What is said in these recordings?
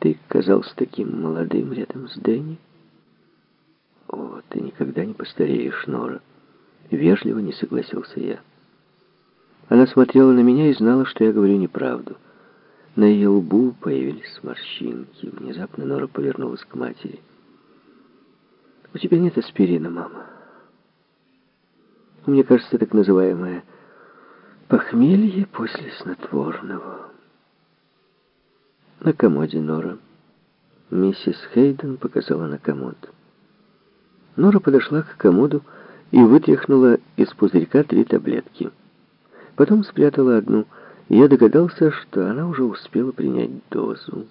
Ты казался таким молодым рядом с Дэнни. О, ты никогда не постареешь, Нора. Вежливо не согласился я. Она смотрела на меня и знала, что я говорю неправду. На ее лбу появились морщинки. Внезапно Нора повернулась к матери. «У тебя нет аспирина, мама?» Мне кажется, так называемое похмелье после снотворного. На комоде Нора. Миссис Хейден показала на комод. Нора подошла к комоду и вытряхнула из пузырька три таблетки. Потом спрятала одну, и я догадался, что она уже успела принять дозу.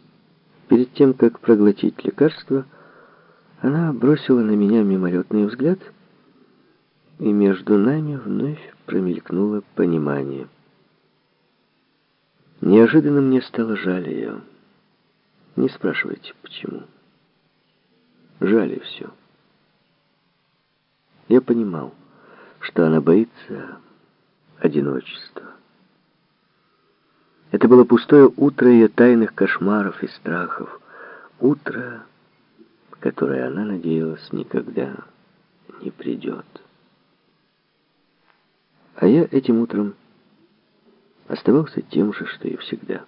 Перед тем, как проглотить лекарство, она бросила на меня мимолетный взгляд, и между нами вновь промелькнуло понимание. Неожиданно мне стало жаль ее. Не спрашивайте, почему. Жаль и все. Я понимал, что она боится одиночества. Это было пустое утро ее тайных кошмаров и страхов. Утро, которое она надеялась никогда не придет. А я этим утром оставался тем же, что и всегда.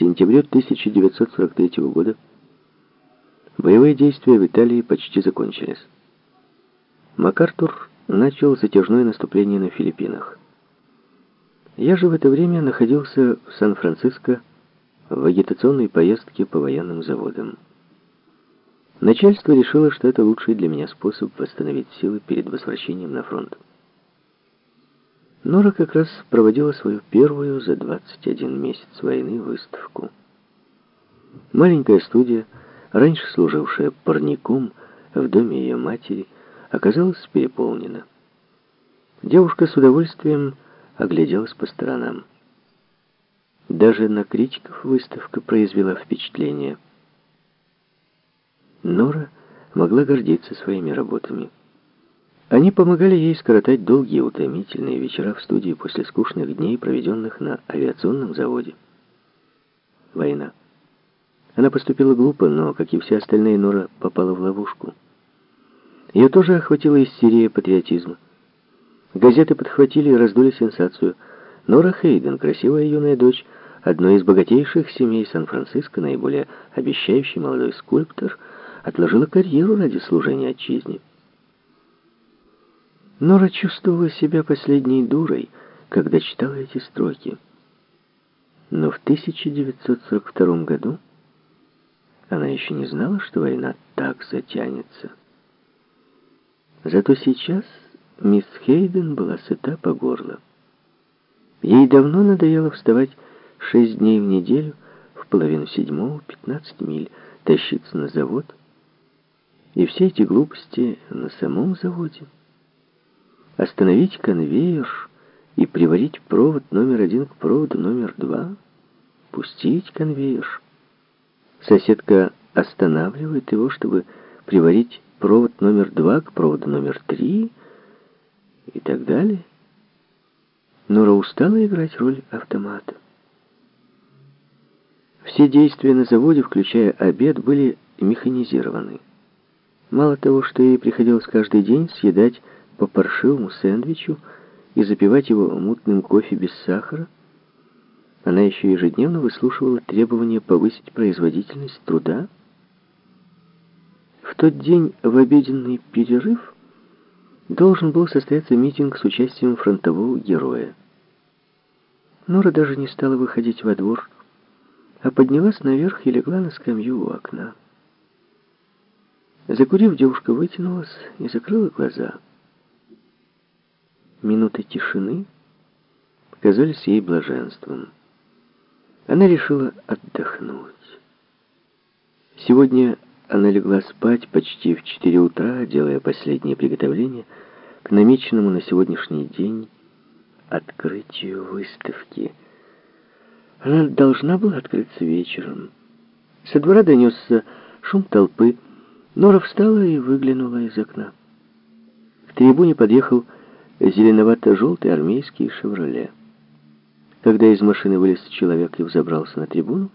К сентябрю 1943 года боевые действия в Италии почти закончились. МакАртур начал затяжное наступление на Филиппинах. Я же в это время находился в Сан-Франциско в агитационной поездке по военным заводам. Начальство решило, что это лучший для меня способ восстановить силы перед возвращением на фронт. Нора как раз проводила свою первую за 21 месяц войны выставку. Маленькая студия, раньше служившая парником в доме ее матери, оказалась переполнена. Девушка с удовольствием огляделась по сторонам. Даже на критиков выставка произвела впечатление. Нора могла гордиться своими работами. Они помогали ей скоротать долгие утомительные вечера в студии после скучных дней, проведенных на авиационном заводе. Война. Она поступила глупо, но, как и все остальные, Нора попала в ловушку. Ее тоже охватила истерия патриотизма. Газеты подхватили и раздули сенсацию. Нора Хейден, красивая юная дочь, одной из богатейших семей Сан-Франциско, наиболее обещающий молодой скульптор, отложила карьеру ради служения отчизне. Нора чувствовала себя последней дурой, когда читала эти строки. Но в 1942 году она еще не знала, что война так затянется. Зато сейчас мисс Хейден была сыта по горло. Ей давно надоело вставать шесть дней в неделю, в половину седьмого, 15 миль, тащиться на завод. И все эти глупости на самом заводе остановить конвейер и приварить провод номер один к проводу номер два, пустить конвейер. Соседка останавливает его, чтобы приварить провод номер два к проводу номер три и так далее. Нора устала играть роль автомата. Все действия на заводе, включая обед, были механизированы. Мало того, что ей приходилось каждый день съедать по паршивому сэндвичу и запивать его мутным кофе без сахара, она еще ежедневно выслушивала требования повысить производительность труда. В тот день в обеденный перерыв должен был состояться митинг с участием фронтового героя. Нора даже не стала выходить во двор, а поднялась наверх и легла на скамью у окна. Закурив, девушка вытянулась и закрыла глаза. Минуты тишины показались ей блаженством. Она решила отдохнуть. Сегодня она легла спать почти в 4 утра, делая последние приготовления к намеченному на сегодняшний день открытию выставки. Она должна была открыться вечером. Со двора донесся шум толпы. Нора встала и выглянула из окна. К трибуне подъехал зеленовато-желтый армейский «Шевроле». Когда из машины вылез человек и взобрался на трибуну,